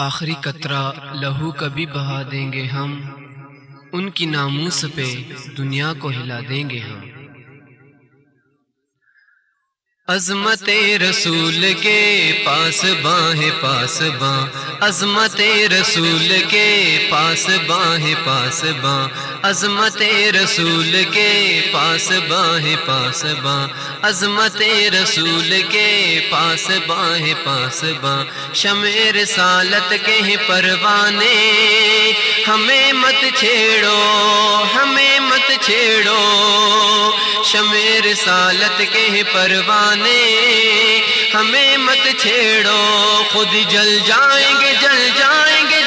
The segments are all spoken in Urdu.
آخری قطرہ لہو کبھی بہا دیں گے ہم، ان کی ناموس پہ دنیا کو ہلا دیں گے ہم۔ عظمت رسول کے پاس باہیں پاس باں، عظمت رسول کے پاس باہیں پاس باں عظمت رسول کے پاس باہیں پاس باں عظمت رسول کے پاس باہیں پاس باں شمیر سالت کے پروانے، ہمیں مت چھیڑو، ہمیں مت چھیڑو۔ شمیر سالت کے پروانے، ہمیں مت چھیڑو۔ خود جل جائیں گے، جل جائیں گے۔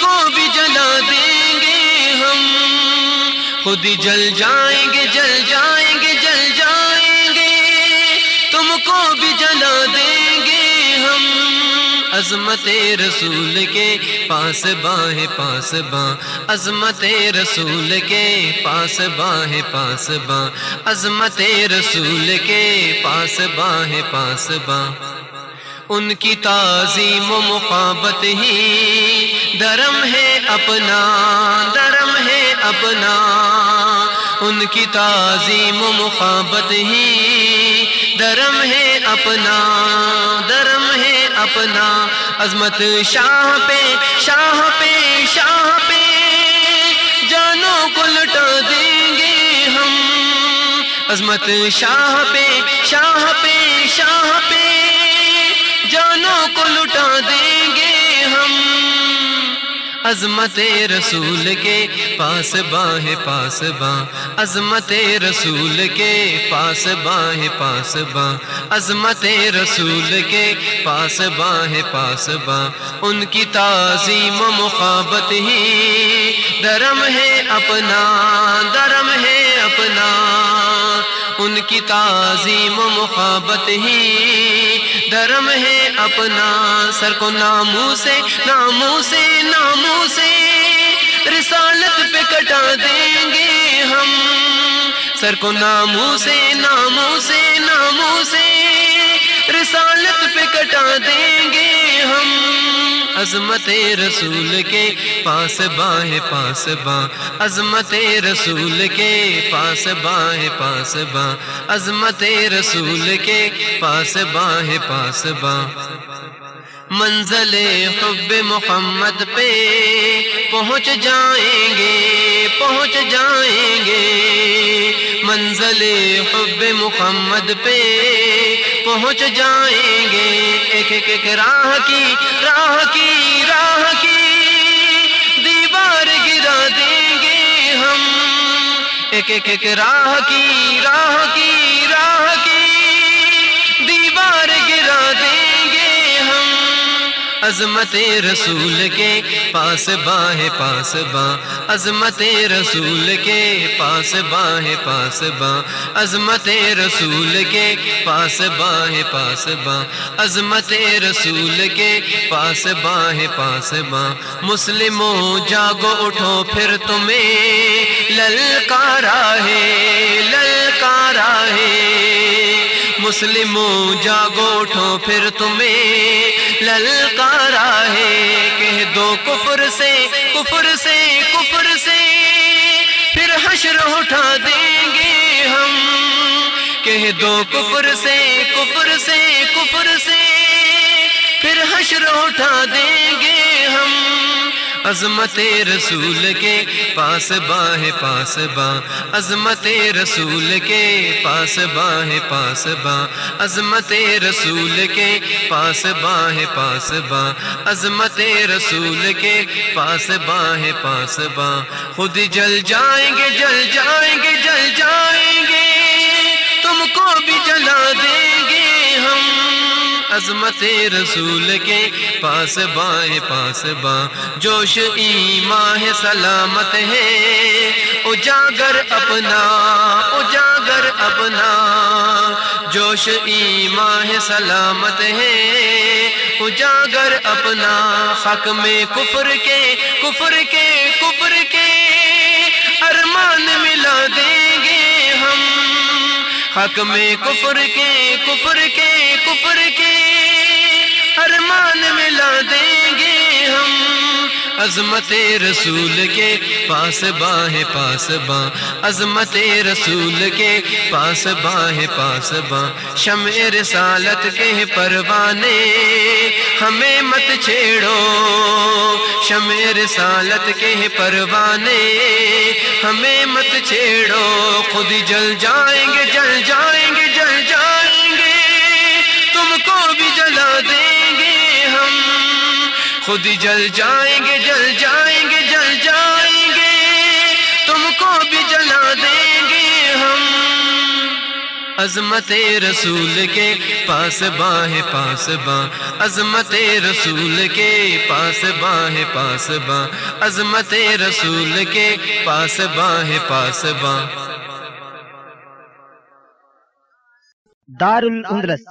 کو بھی جلا دیں گے ہم۔ خود جل جائیں گے، جل جائیں گے، جل جائیں گے۔ تم کو بھی جلا دیں گے ہم۔ عظمت رسول کے پاس باہیں پاس باں عظمت رسول کے پاس باہیں پاس باں عظمت رسول کے پاس باہیں پاس باں ان کی تعظیم و مقابت ہی درم ہے اپنا، درم ہے اپنا۔ ان کی تعظیم و مقابت ہی درم ہے اپنا، درم ہے اپنا۔ عظمت شاہ پہ شاہ پہ شاہ پہ۔ جانوں کو لٹا دیں گے ہم۔ عظمت شاہ پہ شاہ پہ شاہ پہ۔ جانوں کو لٹا دیں گے ہم۔ عظمت رسول کے پاس باہیں پاس باں عظمت رسول کے پاس باہیں پاس باں عظمت رسول کے پاس باہیں پاس باں ان کی تعظیم و ہی درم ہے اپنا، درم ہے اپنا۔ ان کی تعظیم و ہی دھرم ہے اپنا، سر کو نامو سے نامو سے نامو سے رسالت پہ کٹا دیں گے ہم۔ سر کو نامو سے نامو سے نامو سے رسالت پہ کٹا دیں گے ہم۔ عظمت رسول کے پاس باہیں پاس باں۔ عظمت رسول کے پاس باہیں پاس باں۔ عظمت رسول کے پاس باہیں پاس باں۔ منزل حب محمد پہ پہنچ جائیں گے، پہنچ جائیں گے۔ منزل حب محمد پہ پہنچ جائیں گے۔ دیکھ کے کہ راہ کی راہ کی راہ کی دیوار گرا دیں گے ہم۔ ایک ایک راہ کی راہ کی عظمت رسول کے پاس باہیں پاس باں عظمت رسول کے پاس باہیں پاس باں عظمت رسول کے پاس باہیں پاس باں عظمت رسول کے پاس باہیں پاس باں مسلموں جاگو، اٹھو، پھر تمہیں للکارا ہے للکارا ہے۔ مسلموں جاگو اٹھو پھر تمہیں للکارا ہے۔ کہہ دو کفر سے کفر سے کفر سے۔ پھر حشر اٹھا دیں گے ہم۔ کہہ دو کفر سے کفر سے کفر سے۔ پھر حشر اٹھا دیں گے عظمت رسول کے پاس باہیں پاس باں۔ عظمت رسول کے پاس باہیں پاس باں۔ عظمت رسول کے پاس باہیں پاس باں۔ عظمت رسول کے پاس باہیں پاس باں۔ خود جل جائیں گے، جل جائیں گے، جل جائیں گے۔ تم کو بھی جلا دیں گے ہم۔ عظمت رسول کے پاس بائیں، پاس باں جوش ایمان ہے، سلامت ہے۔ اجاگر اپنا اجاگر اپنا۔ جوش ایمان ہے، سلامت ہے۔ اجاگر اپنا، حق میں کفر کے کفر کے کفر کے حق میں کفر کے کفر کے کفر کے ارمان ملا دیں گے۔ عظمت رسول کے پاس باہ پاس باں، عظمت رسول کے پاس باہ پاس باں۔ شمع رسالت کے پروانے ہمیں مت چھیڑو۔ شمع رسالت کے پروانے ہمیں مت چھیڑو۔ خود جل جائیں گے، جل جائیں خود جل جائیں گے، جل جائیں گے، جل جائیں گے۔ تم کو بھی جلا دیں گے ہم۔ عظمت رسول کے پاس باہ، پاس باں عظمت رسول کے پاس باہ، پاس باں عظمت رسول کے پاس باہ، پاس باں دار الاندلس